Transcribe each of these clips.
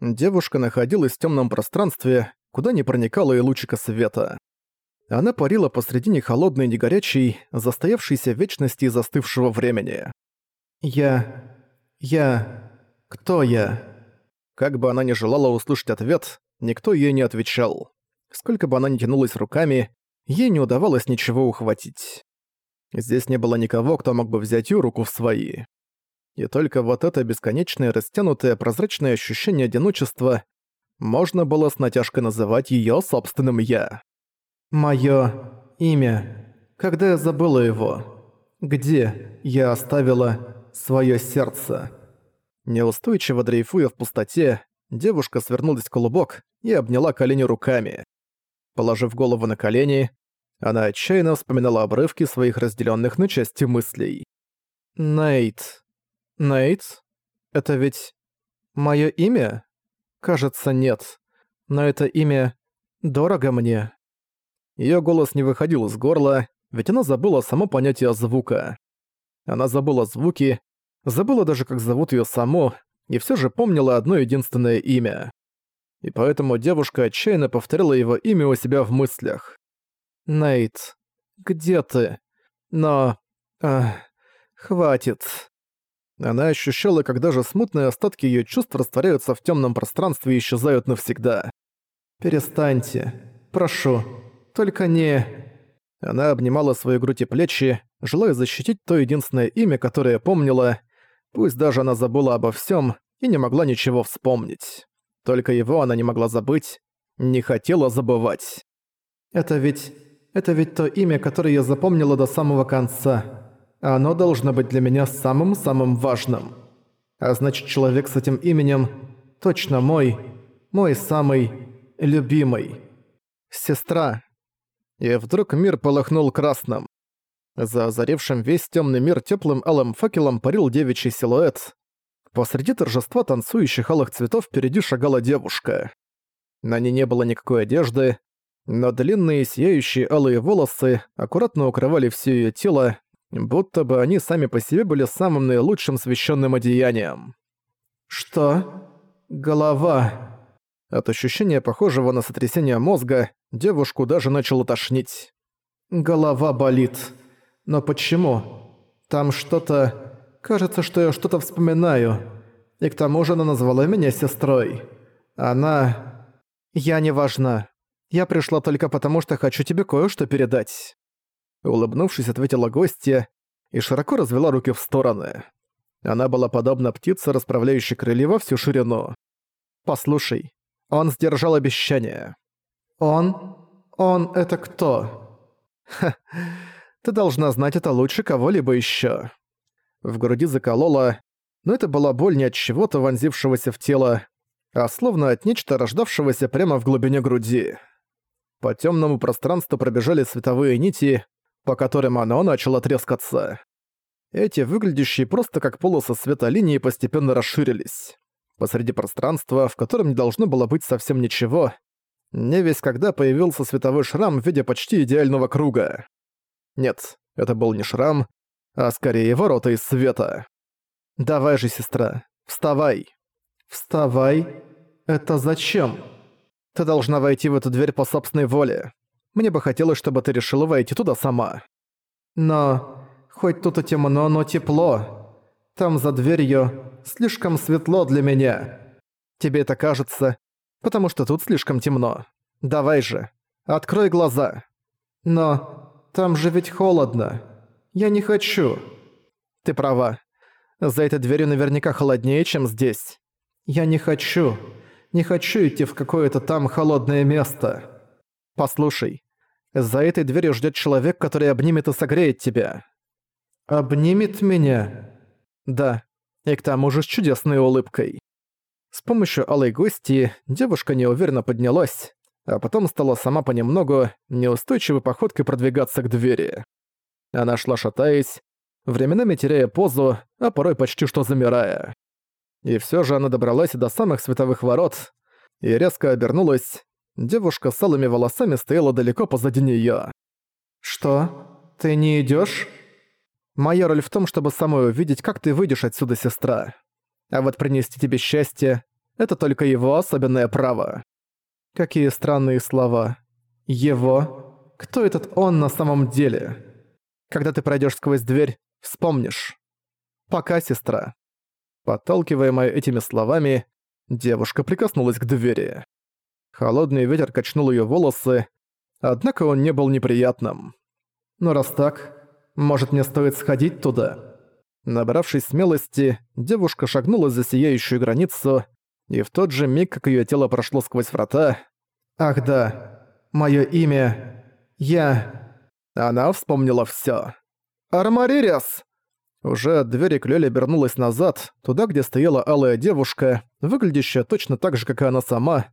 Девушка находилась в темном пространстве, куда не проникало и лучика света. Она парила посредине холодной и негорячей, застоявшейся вечности и застывшего времени. «Я... я... кто я?» Как бы она ни желала услышать ответ, никто ей не отвечал. Сколько бы она ни тянулась руками, ей не удавалось ничего ухватить. Здесь не было никого, кто мог бы взять ее руку в свои. И только вот это бесконечное растянутое прозрачное ощущение одиночества можно было с натяжкой называть её собственным «я». «Моё имя. Когда я забыла его? Где я оставила своё сердце?» Неустойчиво дрейфуя в пустоте, девушка свернулась в клубок и обняла колени руками. Положив голову на колени, она отчаянно вспоминала обрывки своих разделенных на части мыслей. «Нейт. Нейт? Это ведь моё имя?» Кажется, нет. Но это имя дорого мне. Её голос не выходил из горла, ведь она забыла само понятие звука. Она забыла звуки, забыла даже, как зовут её саму, и всё же помнила одно единственное имя. И поэтому девушка отчаянно повторила его имя у себя в мыслях. «Нейт, где ты? Но... Ах, хватит». Она ощущала, как даже смутные остатки её чувств растворяются в тёмном пространстве и исчезают навсегда. «Перестаньте. Прошу. Только не...» Она обнимала свою грудь и плечи, желая защитить то единственное имя, которое помнила, пусть даже она забыла обо всём и не могла ничего вспомнить. Только его она не могла забыть, не хотела забывать. «Это ведь... это ведь то имя, которое я запомнила до самого конца. Оно должно быть для меня самым-самым важным. А значит, человек с этим именем точно мой, мой самый любимый. Сестра. И вдруг мир полыхнул красным. За озаревшим весь темный мир теплым алым факелом парил девичий силуэт. Посреди торжества танцующих алых цветов впереди шагала девушка. На ней не было никакой одежды, но длинные сияющие алые волосы аккуратно укрывали все ее тело, будто бы они сами по себе были самым наилучшим священным одеянием. «Что? Голова?» От ощущения, похожего на сотрясение мозга, девушку даже начало тошнить. «Голова болит. Но почему? Там что-то... Кажется, что я что-то вспоминаю. И к тому же она назвала меня сестрой. Она... Я не важна. Я пришла только потому, что хочу тебе кое-что передать». Улыбнувшись, ответила гостья и широко развела руки в стороны. Она была подобна птице, расправляющей крылья во всю ширину. «Послушай, он сдержал обещание». «Он? Он это кто?» «Ха, ты должна знать это лучше кого-либо ещё». В груди заколола, но это была боль не от чего-то вонзившегося в тело, а словно от нечто рождавшегося прямо в глубине груди. По тёмному пространству пробежали световые нити, по которым оно начало трескаться. Эти, выглядящие просто как полосы света линии, постепенно расширились. Посреди пространства, в котором не должно было быть совсем ничего, не весь когда появился световой шрам в виде почти идеального круга. Нет, это был не шрам, а скорее ворота из света. «Давай же, сестра, вставай!» «Вставай? Это зачем?» «Ты должна войти в эту дверь по собственной воле. Мне бы хотелось, чтобы ты решила войти туда сама. Но... Хоть тут и темно, но тепло. Там за дверью слишком светло для меня. Тебе это кажется, потому что тут слишком темно. Давай же, открой глаза. Но там же ведь холодно. Я не хочу. Ты права. За этой дверью наверняка холоднее, чем здесь. Я не хочу. Не хочу идти в какое-то там холодное место. Послушай, за этой дверью ждет человек, который обнимет и согреет тебя. Обнимет меня? Да, и к тому же с чудесной улыбкой. С помощью алой гости девушка неуверенно поднялась, а потом стала сама понемногу неустойчивой походкой продвигаться к двери. Она шла шатаясь, временами теряя позу, а порой почти что замирая. И все же она добралась до самых световых ворот и резко обернулась, Девушка с алыми волосами стояла далеко позади неё. «Что? Ты не идёшь?» «Моя роль в том, чтобы самой увидеть, как ты выйдешь отсюда, сестра. А вот принести тебе счастье — Это только его особенное право. Какие странные слова. Его? Кто этот он на самом деле? Когда ты пройдешь сквозь дверь, вспомнишь. Пока, сестра. Подталкиваемая этими словами, девушка прикоснулась к двери. Холодный ветер качнул ее волосы, однако он не был неприятным. Но раз так, может мне стоит сходить туда? Набравшись смелости, девушка шагнула за сияющую границу, и в тот же миг, как ее тело прошло сквозь врата... «Ах да, мое имя... Я...» Она вспомнила все. «Армаририс!» Уже от двери Клёли обернулась назад, туда, где стояла алая девушка, выглядящая точно так же, как и она сама,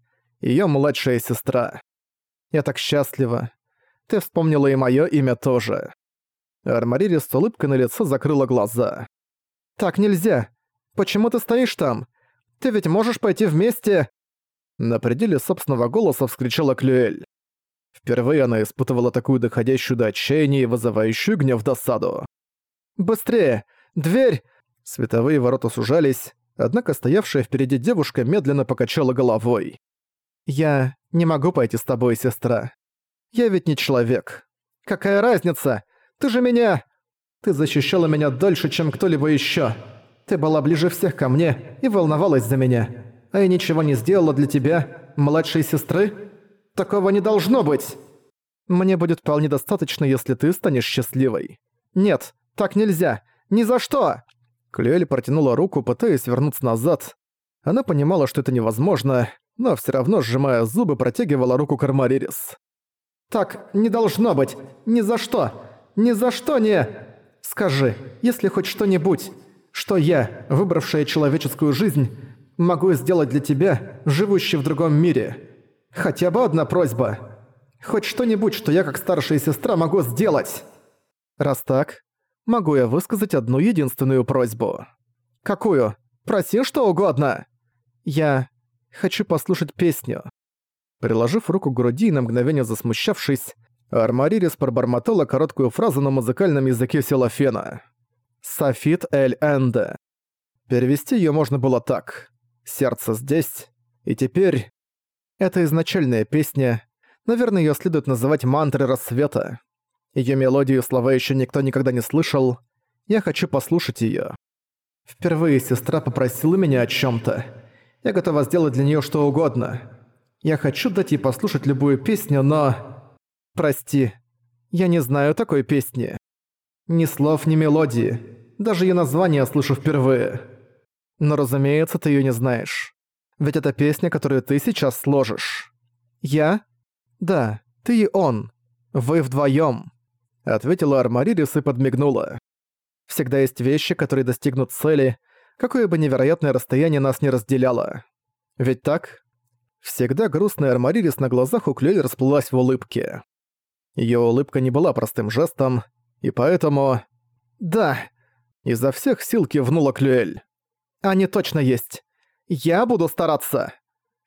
её младшая сестра. «Я так счастлива. Ты вспомнила и моё имя тоже». Армаририс с улыбкой на лице закрыла глаза. «Так нельзя. Почему ты стоишь там? Ты ведь можешь пойти вместе...» На пределе собственного голоса вскричала Клюэль. Впервые она испытывала такую доходящую до отчаяния и вызывающую гнев досаду. «Быстрее! Дверь!» Световые ворота сужались, однако стоявшая впереди девушка медленно покачала головой. «Я не могу пойти с тобой, сестра. Я ведь не человек. Какая разница? Ты же меня... Ты защищала меня дольше, чем кто-либо ещё. Ты была ближе всех ко мне и волновалась за меня. А я ничего не сделала для тебя, младшей сестры? Такого не должно быть. Мне будет вполне достаточно, если ты станешь счастливой. Нет, так нельзя. Ни за что!» Клюэль протянула руку, пытаясь вернуться назад. Она понимала, что это невозможно, но всё равно, сжимая зубы, протягивала руку Кармаририс. «Так не должно быть! Ни за что! Ни за что не...» Скажи, если хоть что-нибудь, что я, выбравшая человеческую жизнь, могу сделать для тебя, живущий в другом мире? Хотя бы одна просьба. Хоть что-нибудь, что я как старшая сестра могу сделать. Раз так, могу я высказать одну единственную просьбу. Какую? Проси что угодно. Я хочу послушать песню. Приложив руку к груди и на мгновение засмущавшись, Армаририс пробормотала короткую фразу на музыкальном языке Селофена. «Софит эль энде». Перевести её можно было так. «Сердце здесь». И теперь... Это изначальная песня. Наверное, её следует называть мантрой рассвета. Её мелодию и слова ещё никто никогда не слышал. Я хочу послушать её. Впервые сестра попросила меня о чём-то. Я готова сделать для неё что угодно. Я хочу дать ей послушать любую песню, но... Прости, я не знаю такой песни. Ни слов, ни мелодии. Даже ее название слышу впервые. Но, разумеется, ты ее не знаешь. Ведь это песня, которую ты сейчас сложишь. Я? Да, ты и он. Вы вдвоем. Ответила Армаририс и подмигнула. Всегда есть вещи, которые достигнут цели, какое бы невероятное расстояние нас не разделяло. Ведь так? Всегда грустная Армаририс на глазах у Клёль расплылась в улыбке. Её улыбка не была простым жестом, и поэтому... «Да!» Изо всех сил кивнула Клюэль. «Они точно есть. Я буду стараться!»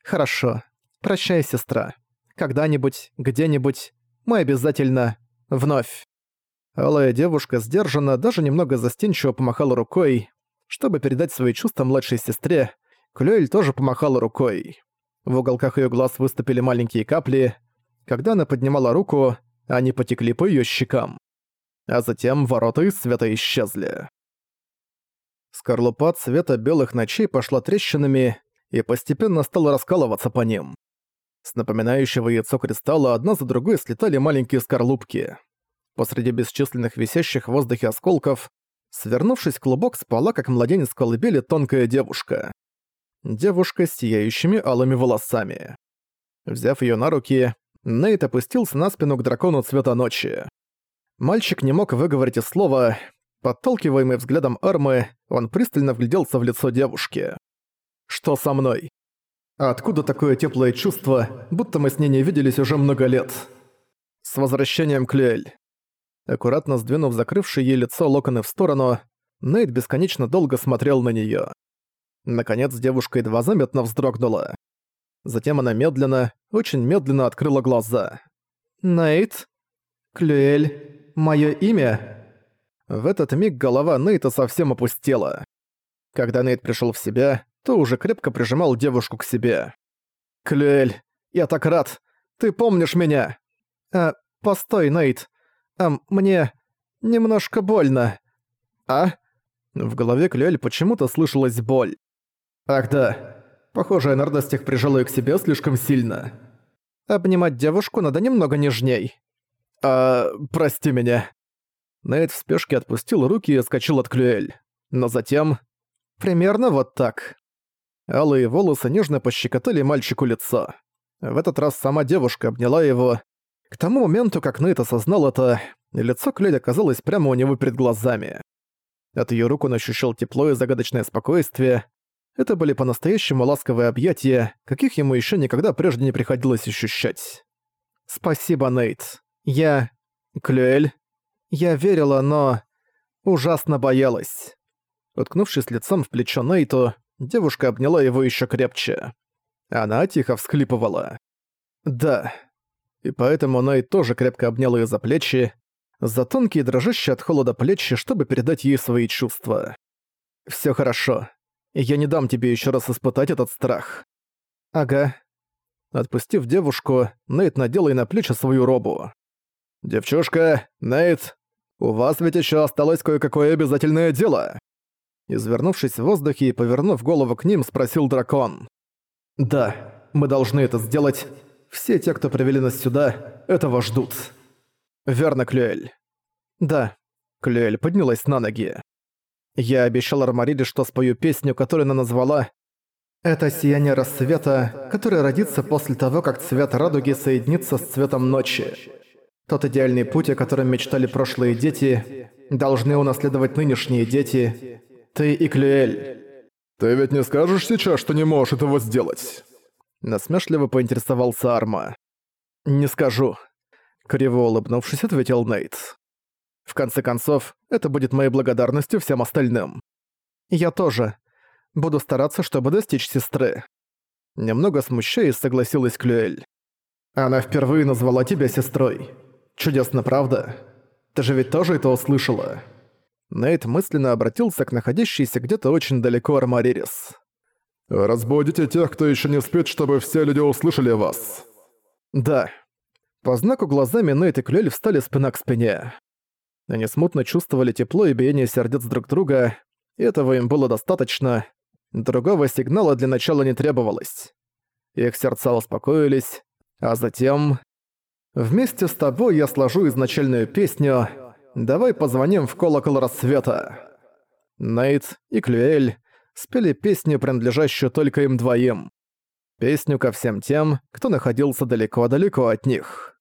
«Хорошо. Прощай, сестра. Когда-нибудь, где-нибудь, мы обязательно... вновь». Алая девушка сдержанно, даже немного застенчиво помахала рукой. Чтобы передать свои чувства младшей сестре, Клюэль тоже помахала рукой. В уголках её глаз выступили маленькие капли. Когда она поднимала руку, они потекли по её щекам. А затем ворота из света исчезли. Скорлупа цвета белых ночей пошла трещинами и постепенно стала раскалываться по ним. С напоминающего яйцо кристалла одна за другой слетали маленькие скорлупки. Посреди бесчисленных висящих в воздухе осколков, свернувшись клубок, спала, как младенец колыбели, тонкая девушка. Девушка с сияющими алыми волосами. Взяв её на руки, Нейт опустился на спину к дракону цвета ночи. Мальчик не мог выговорить слова. Подталкиваемый взглядом Армы, он пристально вгляделся в лицо девушки. «Что со мной? Откуда такое теплое чувство, будто мы с ней не виделись уже много лет?» «С возвращением Клюэль». Аккуратно сдвинув закрывшее ей лицо локоны в сторону, Нейт бесконечно долго смотрел на неё. Наконец девушка едва заметно вздрогнула. Затем она медленно, очень медленно открыла глаза. «Нейт? Клюэль? Моё имя?» В этот миг голова Нейта совсем опустела. Когда Нейт пришёл в себя, то уже крепко прижимал девушку к себе. «Клюэль, я так рад! Ты помнишь меня?» «А, постой, Нейт. А, мне немножко больно». «А?» В голове Клюэль почему-то слышалась боль. «Ах да. Похоже, я на радостях прижал её к себе слишком сильно. Обнимать девушку надо немного нежней». «А, прости меня». Нейт в спешке отпустил руки и скачал от Клюэль. Но затем... Примерно вот так. Алые волосы нежно пощекотали мальчику лицо. В этот раз сама девушка обняла его. К тому моменту, как Нейт осознал это, лицо Клюэль оказалось прямо у него перед глазами. От её рук он ощущал тепло и загадочное спокойствие. Это были по-настоящему ласковые объятия, каких ему ещё никогда прежде не приходилось ощущать. «Спасибо, Нейт. Я... Клюэль. Я верила, но... ужасно боялась». Уткнувшись лицом в плечо Нейту, девушка обняла его ещё крепче. Она тихо всхлипывала. «Да». И поэтому Нейт тоже крепко обнял её за плечи, за тонкие дрожащие от холода плечи, чтобы передать ей свои чувства. «Всё хорошо. Я не дам тебе ещё раз испытать этот страх». «Ага». Отпустив девушку, Нейт надел ей на плечи свою робу. «Девчушка, Нейт, у вас ведь ещё осталось кое-какое обязательное дело». Извернувшись в воздухе и повернув голову к ним, спросил дракон. «Да, мы должны это сделать. Все те, кто привели нас сюда, этого ждут». «Верно, Клюэль». «Да». Клюэль поднялась на ноги. «Я обещал Армариде, что спою песню, которую она назвала «Это сияние рассвета, которое родится после того, как цвет радуги соединится с цветом ночи. Тот идеальный путь, о котором мечтали прошлые дети, должны унаследовать нынешние дети. Ты и Клюэль». «Ты ведь не скажешь сейчас, что не можешь этого сделать?» Насмешливо поинтересовался Арма. «Не скажу», Криво улыбнувшись, ответил Нейт. В конце концов, это будет моей благодарностью всем остальным. Я тоже. Буду стараться, чтобы достичь сестры. Немного смущаясь, согласилась Клюэль. Она впервые назвала тебя сестрой. Чудесно, правда? Ты же ведь тоже это услышала? Нейт мысленно обратился к находящейся где-то очень далеко Армаририс. «Разбудите тех, кто еще не спит, чтобы все люди услышали вас». «Да», по знаку глазами Нейт и Клюэль встали спина к спине. Они смутно чувствовали тепло и биение сердец друг друга, и этого им было достаточно. Другого сигнала для начала не требовалось. Их сердца успокоились, а затем... «Вместе с тобой я сложу изначальную песню «Давай позвоним в колокол рассвета». Нейт и Клюэль спели песню, принадлежащую только им двоим. Песню ко всем тем, кто находился далеко-далеко от них.